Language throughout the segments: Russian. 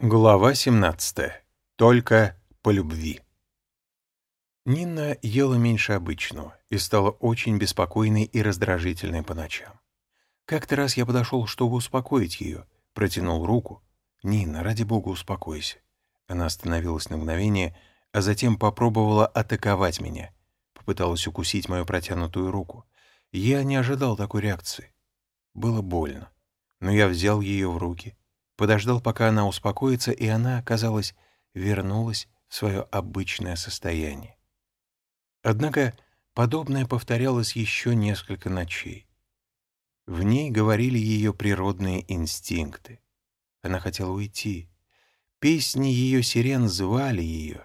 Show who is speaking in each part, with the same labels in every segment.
Speaker 1: Глава 17. Только по любви. Нина ела меньше обычного и стала очень беспокойной и раздражительной по ночам. Как-то раз я подошел, чтобы успокоить ее, протянул руку. «Нина, ради бога, успокойся». Она остановилась на мгновение, а затем попробовала атаковать меня. Попыталась укусить мою протянутую руку. Я не ожидал такой реакции. Было больно. Но я взял ее в руки — подождал, пока она успокоится, и она, казалось, вернулась в свое обычное состояние. Однако подобное повторялось еще несколько ночей. В ней говорили ее природные инстинкты. Она хотела уйти. Песни ее сирен звали ее,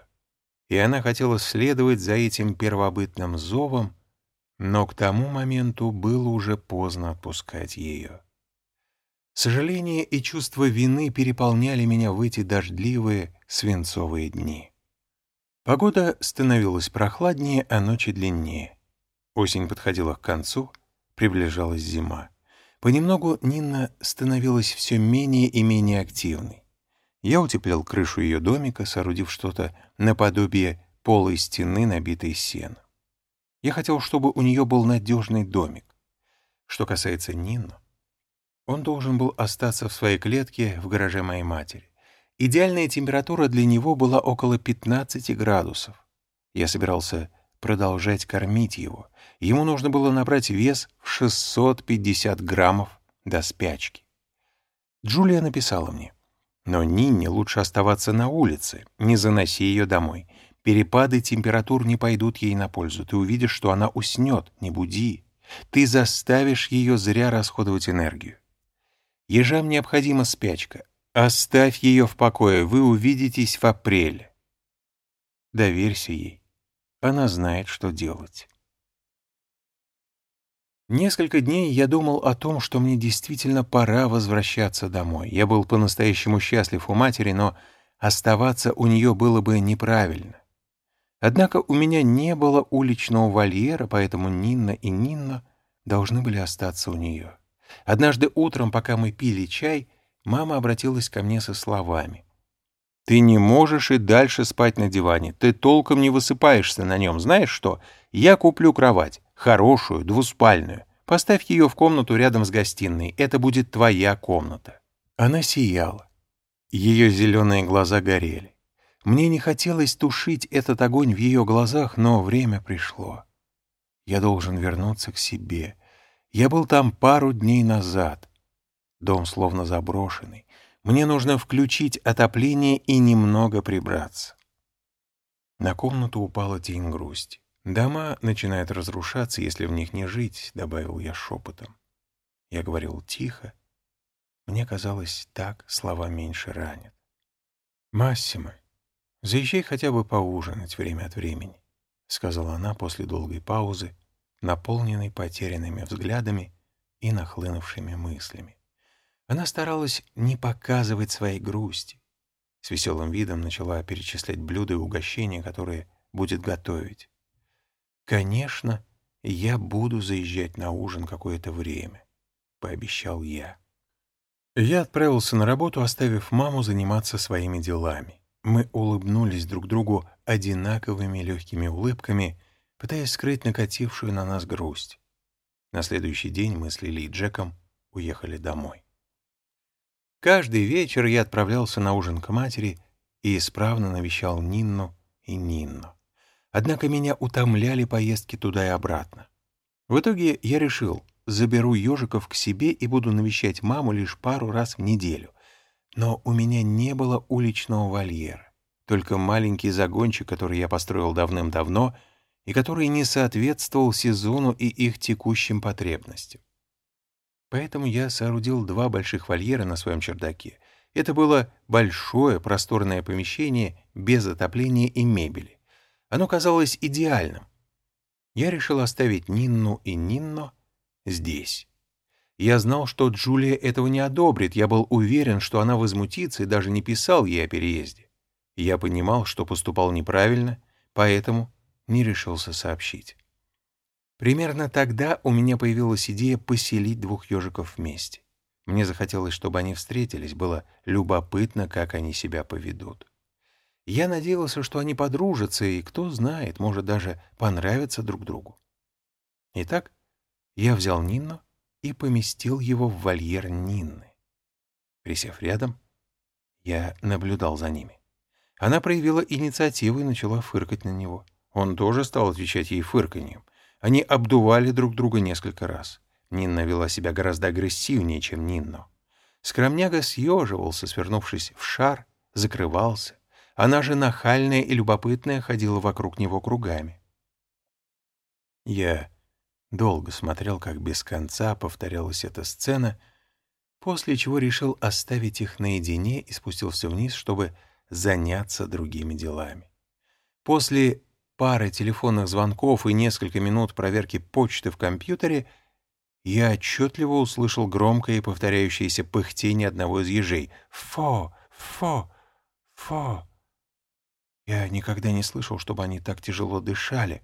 Speaker 1: и она хотела следовать за этим первобытным зовом, но к тому моменту было уже поздно отпускать ее. Сожаление и чувство вины переполняли меня в эти дождливые свинцовые дни. Погода становилась прохладнее, а ночи длиннее. Осень подходила к концу, приближалась зима. Понемногу Нина становилась все менее и менее активной. Я утеплял крышу ее домика, соорудив что-то наподобие полой стены, набитой сеном. Я хотел, чтобы у нее был надежный домик. Что касается Нины, он должен был остаться в своей клетке в гараже моей матери. Идеальная температура для него была около 15 градусов. Я собирался продолжать кормить его. Ему нужно было набрать вес в 650 граммов до спячки. Джулия написала мне. Но Нинне лучше оставаться на улице, не заноси ее домой. Перепады температур не пойдут ей на пользу. Ты увидишь, что она уснет, не буди. Ты заставишь ее зря расходовать энергию. Ежам необходима спячка. Оставь ее в покое, вы увидитесь в апреле. Доверься ей. Она знает, что делать. Несколько дней я думал о том, что мне действительно пора возвращаться домой. Я был по-настоящему счастлив у матери, но оставаться у нее было бы неправильно. Однако у меня не было уличного вольера, поэтому Нинна и Нинна должны были остаться у нее. Однажды утром, пока мы пили чай, мама обратилась ко мне со словами. «Ты не можешь и дальше спать на диване. Ты толком не высыпаешься на нем. Знаешь что? Я куплю кровать. Хорошую, двуспальную. Поставь ее в комнату рядом с гостиной. Это будет твоя комната». Она сияла. Ее зеленые глаза горели. Мне не хотелось тушить этот огонь в ее глазах, но время пришло. Я должен вернуться к себе — я был там пару дней назад. Дом словно заброшенный. Мне нужно включить отопление и немного прибраться. На комнату упала тень грусти. «Дома начинают разрушаться, если в них не жить», — добавил я шепотом. Я говорил тихо. Мне казалось, так слова меньше ранят. «Массимо, заезжай хотя бы поужинать время от времени», — сказала она после долгой паузы, наполненный потерянными взглядами и нахлынувшими мыслями. Она старалась не показывать своей грусти. С веселым видом начала перечислять блюда и угощения, которые будет готовить. «Конечно, я буду заезжать на ужин какое-то время», — пообещал я. Я отправился на работу, оставив маму заниматься своими делами. Мы улыбнулись друг другу одинаковыми легкими улыбками пытаясь скрыть накатившую на нас грусть. На следующий день мы с Лили и Джеком уехали домой. Каждый вечер я отправлялся на ужин к матери и исправно навещал Нинну и Нинну. Однако меня утомляли поездки туда и обратно. В итоге я решил, заберу ежиков к себе и буду навещать маму лишь пару раз в неделю. Но у меня не было уличного вольера, только маленький загончик, который я построил давным-давно — и который не соответствовал сезону и их текущим потребностям. Поэтому я соорудил два больших вольера на своем чердаке. Это было большое просторное помещение без отопления и мебели. Оно казалось идеальным. Я решил оставить Нинну и Нинно здесь. Я знал, что Джулия этого не одобрит, я был уверен, что она возмутится и даже не писал ей о переезде. Я понимал, что поступал неправильно, поэтому не решился сообщить. Примерно тогда у меня появилась идея поселить двух ежиков вместе. Мне захотелось, чтобы они встретились, было любопытно, как они себя поведут. Я надеялся, что они подружатся, и, кто знает, может даже понравятся друг другу. Итак, я взял Нинну и поместил его в вольер Нинны. Присев рядом, я наблюдал за ними. Она проявила инициативу и начала фыркать на него. Он тоже стал отвечать ей фырканьем. Они обдували друг друга несколько раз. Нинна вела себя гораздо агрессивнее, чем Нинно. Скромняга съеживался, свернувшись в шар, закрывался. Она же нахальная и любопытная ходила вокруг него кругами. Я долго смотрел, как без конца повторялась эта сцена, после чего решил оставить их наедине и спустился вниз, чтобы заняться другими делами. После пары телефонных звонков и несколько минут проверки почты в компьютере я отчетливо услышал громкое и повторяющееся пыхтение одного из ежей. «Фо! Фо! Фо!» Я никогда не слышал, чтобы они так тяжело дышали.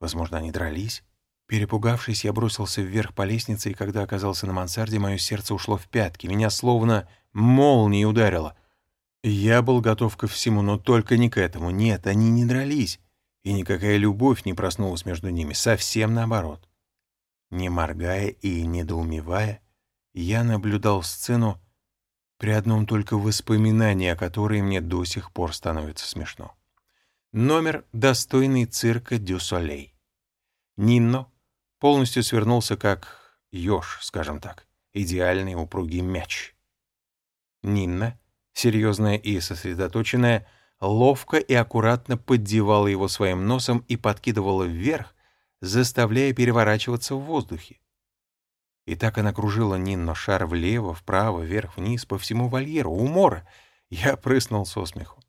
Speaker 1: Возможно, они дрались. Перепугавшись, я бросился вверх по лестнице, и когда оказался на мансарде, мое сердце ушло в пятки. Меня словно молнией ударило. Я был готов ко всему, но только не к этому. Нет, они не дрались, и никакая любовь не проснулась между ними. Совсем наоборот. Не моргая и недоумевая, я наблюдал сцену при одном только воспоминании, о которой мне до сих пор становится смешно. Номер достойный цирка «Дю Солей». Нинно полностью свернулся как еж, скажем так, идеальный упругий мяч. Нинна серьезная и сосредоточенная, ловко и аккуратно поддевала его своим носом и подкидывала вверх, заставляя переворачиваться в воздухе. И так она кружила Нинно шар влево, вправо, вверх, вниз, по всему вольеру. Умора! Я прыснул со смеху.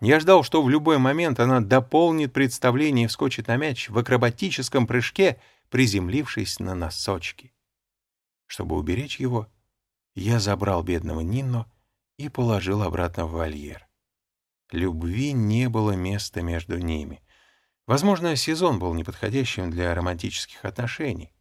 Speaker 1: Я ждал, что в любой момент она дополнит представление и вскочит на мяч в акробатическом прыжке, приземлившись на носочки. Чтобы уберечь его, я забрал бедного Нинно и положил обратно в вольер. Любви не было места между ними. Возможно, сезон был неподходящим для романтических отношений.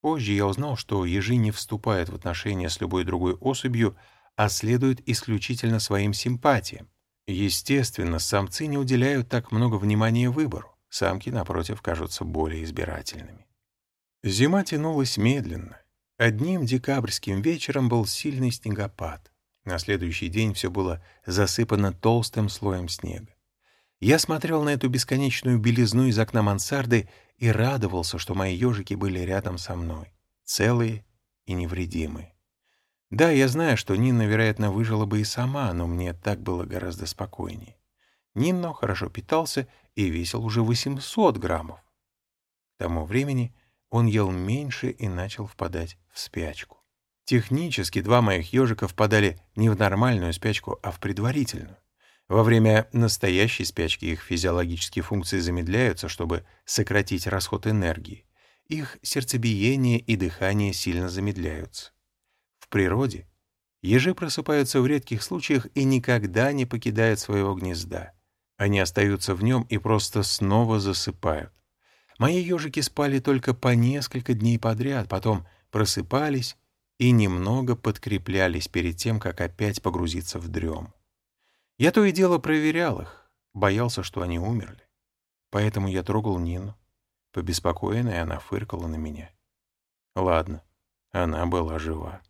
Speaker 1: Позже я узнал, что ежи не вступают в отношения с любой другой особью, а следуют исключительно своим симпатиям. Естественно, самцы не уделяют так много внимания выбору, самки, напротив, кажутся более избирательными. Зима тянулась медленно. Одним декабрьским вечером был сильный снегопад. На следующий день все было засыпано толстым слоем снега. Я смотрел на эту бесконечную белизну из окна мансарды и радовался, что мои ежики были рядом со мной, целые и невредимые. Да, я знаю, что Нина, вероятно, выжила бы и сама, но мне так было гораздо спокойнее. Нинно хорошо питался и весил уже 800 граммов. К тому времени он ел меньше и начал впадать в спячку. Технически два моих ежика впадали не в нормальную спячку, а в предварительную. Во время настоящей спячки их физиологические функции замедляются, чтобы сократить расход энергии. Их сердцебиение и дыхание сильно замедляются. В природе ежи просыпаются в редких случаях и никогда не покидают своего гнезда. Они остаются в нем и просто снова засыпают. Мои ежики спали только по несколько дней подряд, потом просыпались и немного подкреплялись перед тем, как опять погрузиться в дрем. Я то и дело проверял их, боялся, что они умерли. Поэтому я трогал Нину. Побеспокоенная она фыркала на меня. Ладно, она была жива.